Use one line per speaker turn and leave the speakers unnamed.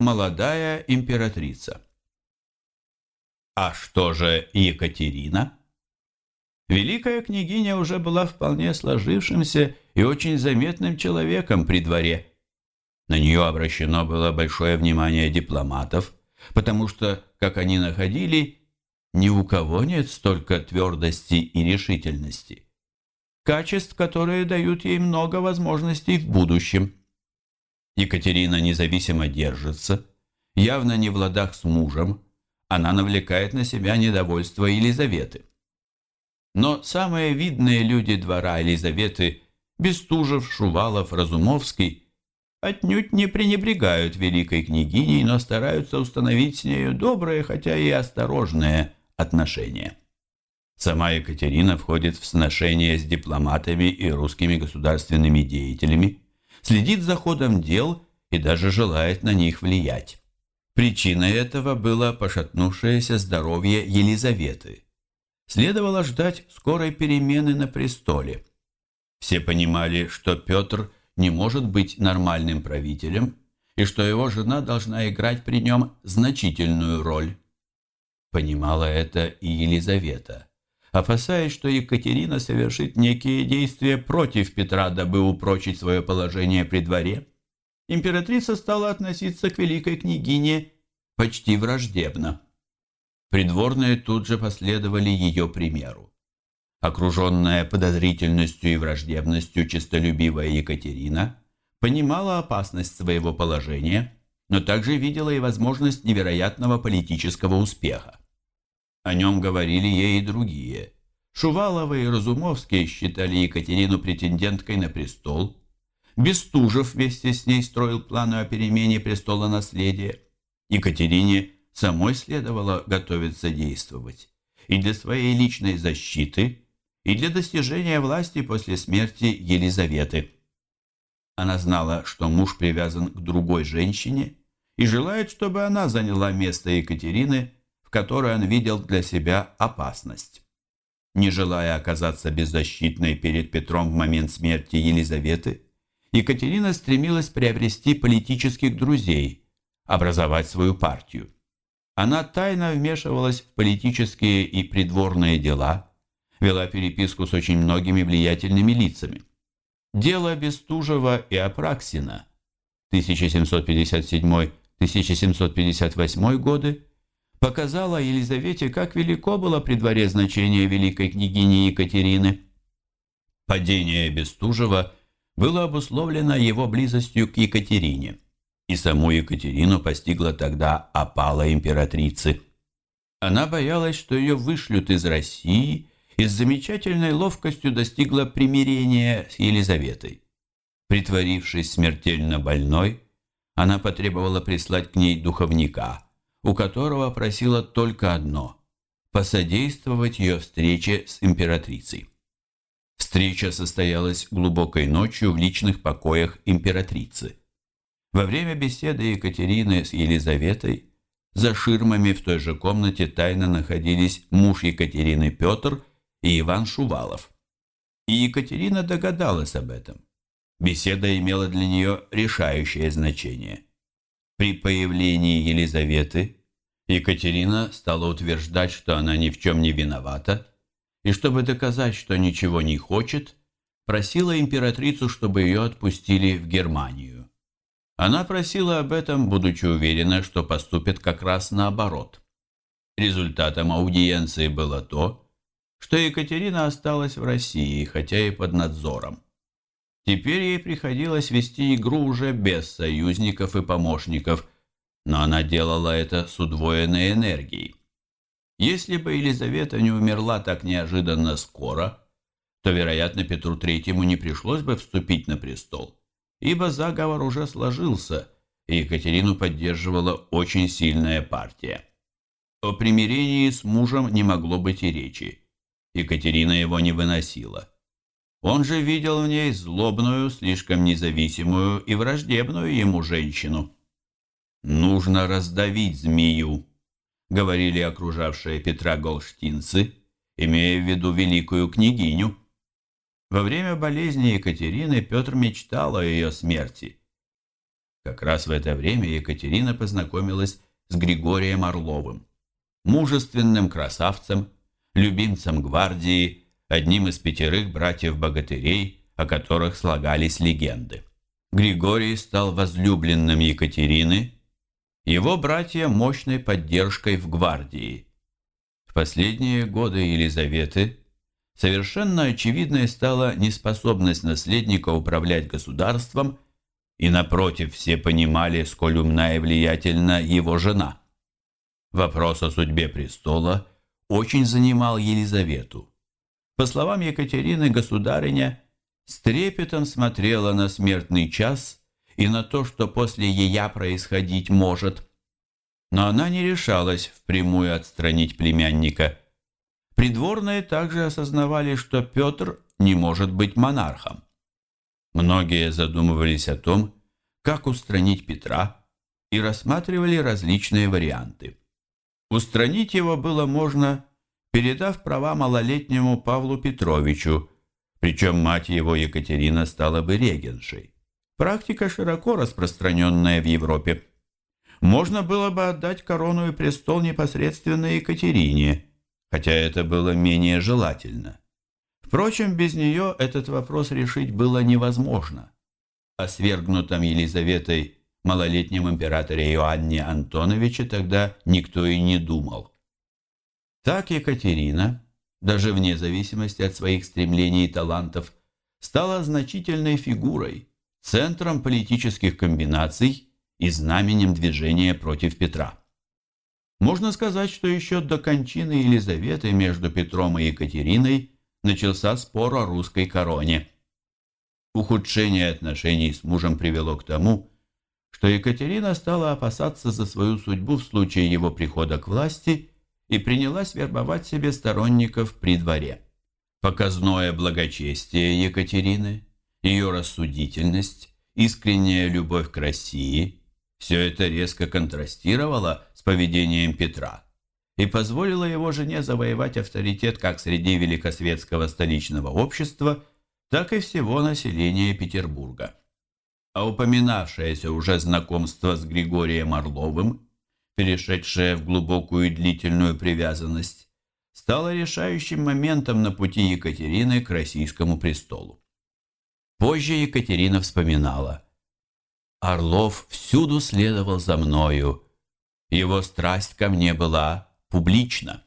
Молодая императрица. А что же Екатерина? Великая княгиня уже была вполне сложившимся и очень заметным человеком при дворе. На нее обращено было большое внимание дипломатов, потому что, как они находили, ни у кого нет столько твердости и решительности. Качеств, которые дают ей много возможностей в будущем. Екатерина независимо держится, явно не в ладах с мужем, она навлекает на себя недовольство Елизаветы. Но самые видные люди двора Елизаветы, Бестужев, Шувалов, Разумовский, отнюдь не пренебрегают великой княгиней, но стараются установить с нею добрые, хотя и осторожные отношения. Сама Екатерина входит в сношения с дипломатами и русскими государственными деятелями, следит за ходом дел и даже желает на них влиять. Причиной этого было пошатнувшееся здоровье Елизаветы. Следовало ждать скорой перемены на престоле. Все понимали, что Петр не может быть нормальным правителем и что его жена должна играть при нем значительную роль. Понимала это и Елизавета, опасаясь, что Екатерина совершит некие действия против Петра, дабы упрочить свое положение при дворе императрица стала относиться к великой княгине почти враждебно. Придворные тут же последовали ее примеру. Окруженная подозрительностью и враждебностью честолюбивая Екатерина понимала опасность своего положения, но также видела и возможность невероятного политического успеха. О нем говорили ей и другие. Шуваловы и Разумовские считали Екатерину претенденткой на престол – Бестужев вместе с ней строил планы о перемене престола наследия. Екатерине самой следовало готовиться действовать и для своей личной защиты, и для достижения власти после смерти Елизаветы. Она знала, что муж привязан к другой женщине и желает, чтобы она заняла место Екатерины, в которой он видел для себя опасность. Не желая оказаться беззащитной перед Петром в момент смерти Елизаветы, Екатерина стремилась приобрести политических друзей, образовать свою партию. Она тайно вмешивалась в политические и придворные дела, вела переписку с очень многими влиятельными лицами. Дело Бестужева и Апраксина 1757-1758 годы показало Елизавете, как велико было при дворе значение великой княгини Екатерины. Падение Бестужева – было обусловлено его близостью к Екатерине, и саму Екатерину постигла тогда опала императрицы. Она боялась, что ее вышлют из России и с замечательной ловкостью достигла примирения с Елизаветой. Притворившись смертельно больной, она потребовала прислать к ней духовника, у которого просила только одно – посодействовать ее встрече с императрицей. Встреча состоялась глубокой ночью в личных покоях императрицы. Во время беседы Екатерины с Елизаветой за ширмами в той же комнате тайно находились муж Екатерины Петр и Иван Шувалов. И Екатерина догадалась об этом. Беседа имела для нее решающее значение. При появлении Елизаветы Екатерина стала утверждать, что она ни в чем не виновата, и чтобы доказать, что ничего не хочет, просила императрицу, чтобы ее отпустили в Германию. Она просила об этом, будучи уверена, что поступит как раз наоборот. Результатом аудиенции было то, что Екатерина осталась в России, хотя и под надзором. Теперь ей приходилось вести игру уже без союзников и помощников, но она делала это с удвоенной энергией. Если бы Елизавета не умерла так неожиданно скоро, то, вероятно, Петру Третьему не пришлось бы вступить на престол, ибо заговор уже сложился, и Екатерину поддерживала очень сильная партия. О примирении с мужем не могло быть и речи. Екатерина его не выносила. Он же видел в ней злобную, слишком независимую и враждебную ему женщину. «Нужно раздавить змею», говорили окружавшие Петра голштинцы, имея в виду великую княгиню. Во время болезни Екатерины Петр мечтал о ее смерти. Как раз в это время Екатерина познакомилась с Григорием Орловым, мужественным красавцем, любимцем гвардии, одним из пятерых братьев-богатырей, о которых слагались легенды. Григорий стал возлюбленным Екатерины, его братья мощной поддержкой в гвардии. В последние годы Елизаветы совершенно очевидной стала неспособность наследника управлять государством, и напротив все понимали, сколь умна и влиятельна его жена. Вопрос о судьбе престола очень занимал Елизавету. По словам Екатерины, государыня с трепетом смотрела на смертный час и на то, что после ея происходить может. Но она не решалась впрямую отстранить племянника – Придворные также осознавали, что Петр не может быть монархом. Многие задумывались о том, как устранить Петра, и рассматривали различные варианты. Устранить его было можно, передав права малолетнему Павлу Петровичу, причем мать его Екатерина стала бы регеншей. Практика широко распространенная в Европе. Можно было бы отдать корону и престол непосредственно Екатерине – хотя это было менее желательно. Впрочем, без нее этот вопрос решить было невозможно. О свергнутом Елизаветой малолетнем императоре Иоанне Антоновиче тогда никто и не думал. Так Екатерина, даже вне зависимости от своих стремлений и талантов, стала значительной фигурой, центром политических комбинаций и знаменем движения против Петра. Можно сказать, что еще до кончины Елизаветы между Петром и Екатериной начался спор о русской короне. Ухудшение отношений с мужем привело к тому, что Екатерина стала опасаться за свою судьбу в случае его прихода к власти и принялась вербовать себе сторонников при дворе. Показное благочестие Екатерины, ее рассудительность, искренняя любовь к России – все это резко контрастировало с поведением Петра и позволило его жене завоевать авторитет как среди великосветского столичного общества, так и всего населения Петербурга. А упоминавшееся уже знакомство с Григорием Орловым, перешедшее в глубокую и длительную привязанность, стало решающим моментом на пути Екатерины к российскому престолу. Позже Екатерина вспоминала – Орлов всюду следовал за мною. Его страсть ко мне была публична.